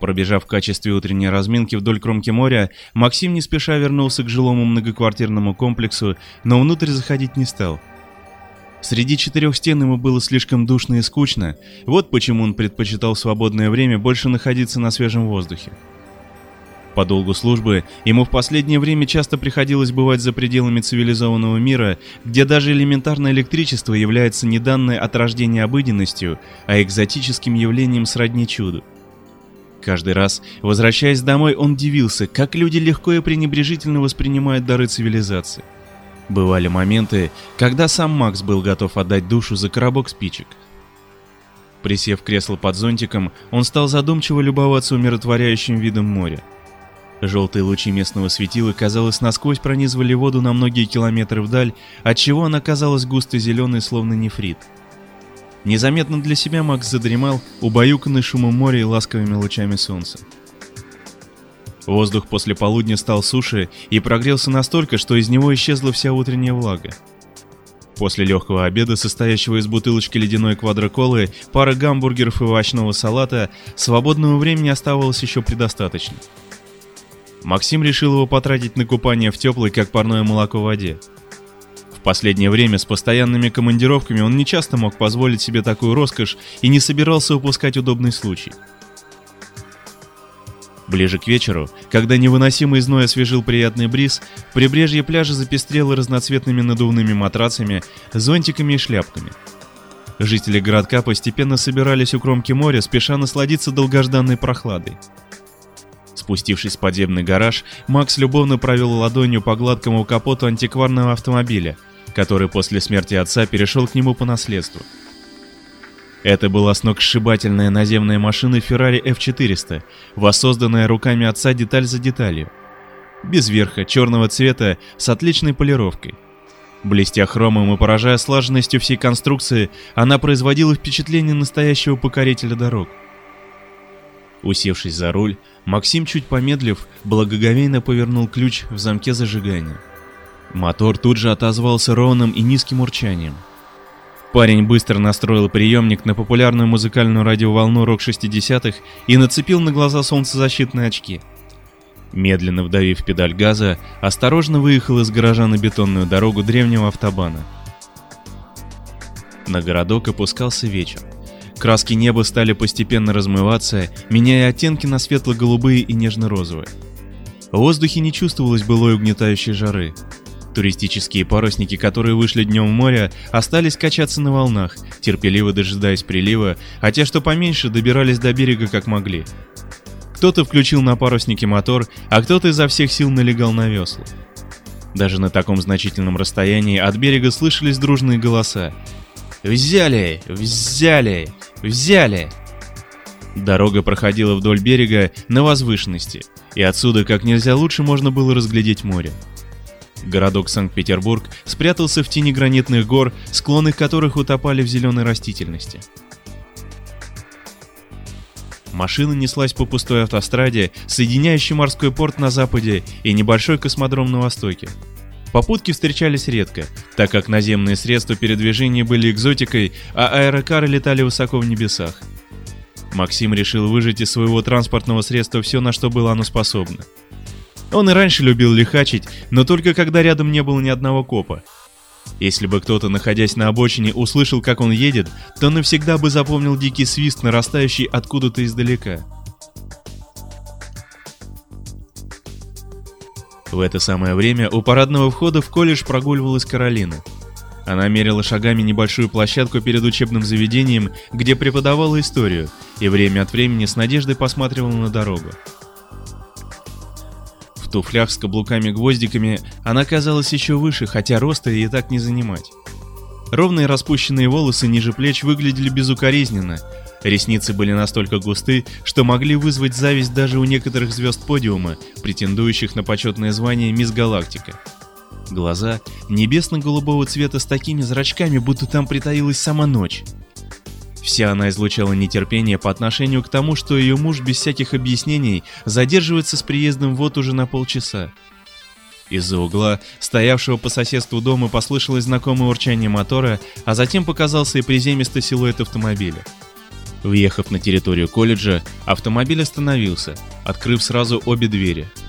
Пробежав в качестве утренней разминки вдоль кромки моря, Максим не спеша вернулся к жилому многоквартирному комплексу, но внутрь заходить не стал. Среди четырех стен ему было слишком душно и скучно, вот почему он предпочитал в свободное время больше находиться на свежем воздухе. По долгу службы ему в последнее время часто приходилось бывать за пределами цивилизованного мира, где даже элементарное электричество является не данной от рождения обыденностью, а экзотическим явлением сродни чуду. Каждый раз, возвращаясь домой, он дивился, как люди легко и пренебрежительно воспринимают дары цивилизации. Бывали моменты, когда сам Макс был готов отдать душу за коробок спичек. Присев в кресло под зонтиком, он стал задумчиво любоваться умиротворяющим видом моря. Желтые лучи местного светила, казалось, насквозь пронизывали воду на многие километры вдаль, отчего она казалась густо зеленой, словно нефрит. Незаметно для себя Макс задремал, убаюканный шумом моря и ласковыми лучами солнца. Воздух после полудня стал суше и прогрелся настолько, что из него исчезла вся утренняя влага. После легкого обеда, состоящего из бутылочки ледяной квадроколы, пары гамбургеров и овощного салата, свободного времени оставалось еще предостаточно. Максим решил его потратить на купание в теплой, как парное молоко воде. В последнее время с постоянными командировками он нечасто мог позволить себе такую роскошь и не собирался упускать удобный случай. Ближе к вечеру, когда невыносимый зной освежил приятный бриз, прибрежье пляжа запестрело разноцветными надувными матрацами, зонтиками и шляпками. Жители городка постепенно собирались у кромки моря, спеша насладиться долгожданной прохладой. Спустившись в подземный гараж, Макс любовно провел ладонью по гладкому капоту антикварного автомобиля – который после смерти отца перешел к нему по наследству. Это была сногсшибательная наземная машина Ferrari F400, воссозданная руками отца деталь за деталью. Без верха, черного цвета, с отличной полировкой. Блестя хромом и поражая слаженностью всей конструкции, она производила впечатление настоящего покорителя дорог. Усевшись за руль, Максим, чуть помедлив, благоговейно повернул ключ в замке зажигания. Мотор тут же отозвался ровным и низким урчанием. Парень быстро настроил приемник на популярную музыкальную радиоволну рок 60-х и нацепил на глаза солнцезащитные очки. Медленно вдавив педаль газа, осторожно выехал из гаража на бетонную дорогу древнего автобана. На городок опускался вечер. Краски неба стали постепенно размываться, меняя оттенки на светло-голубые и нежно-розовые. В воздухе не чувствовалось былой угнетающей жары. Туристические парусники, которые вышли днем в море, остались качаться на волнах, терпеливо дожидаясь прилива, а те, что поменьше, добирались до берега как могли. Кто-то включил на паруснике мотор, а кто-то изо всех сил налегал на весла. Даже на таком значительном расстоянии от берега слышались дружные голоса. «Взяли! Взяли! Взяли!» Дорога проходила вдоль берега на возвышенности, и отсюда как нельзя лучше можно было разглядеть море. Городок Санкт-Петербург спрятался в тени гранитных гор, склоны которых утопали в зеленой растительности. Машина неслась по пустой автостраде, соединяющей морской порт на западе и небольшой космодром на востоке. Попутки встречались редко, так как наземные средства передвижения были экзотикой, а аэрокары летали высоко в небесах. Максим решил выжать из своего транспортного средства все, на что было оно способно. Он и раньше любил лихачить, но только когда рядом не было ни одного копа. Если бы кто-то, находясь на обочине, услышал, как он едет, то навсегда бы запомнил дикий свист, нарастающий откуда-то издалека. В это самое время у парадного входа в колледж прогуливалась Каролина. Она мерила шагами небольшую площадку перед учебным заведением, где преподавала историю, и время от времени с надеждой посматривала на дорогу. В туфлях с каблуками-гвоздиками она казалась еще выше, хотя роста ей так не занимать. Ровные распущенные волосы ниже плеч выглядели безукоризненно. Ресницы были настолько густы, что могли вызвать зависть даже у некоторых звезд подиума, претендующих на почетное звание «Мисс Галактика». Глаза небесно-голубого цвета с такими зрачками, будто там притаилась сама ночь. Вся она излучала нетерпение по отношению к тому, что ее муж без всяких объяснений задерживается с приездом вот уже на полчаса. Из-за угла, стоявшего по соседству дома, послышалось знакомое урчание мотора, а затем показался и приземистый силуэт автомобиля. Въехав на территорию колледжа, автомобиль остановился, открыв сразу обе двери –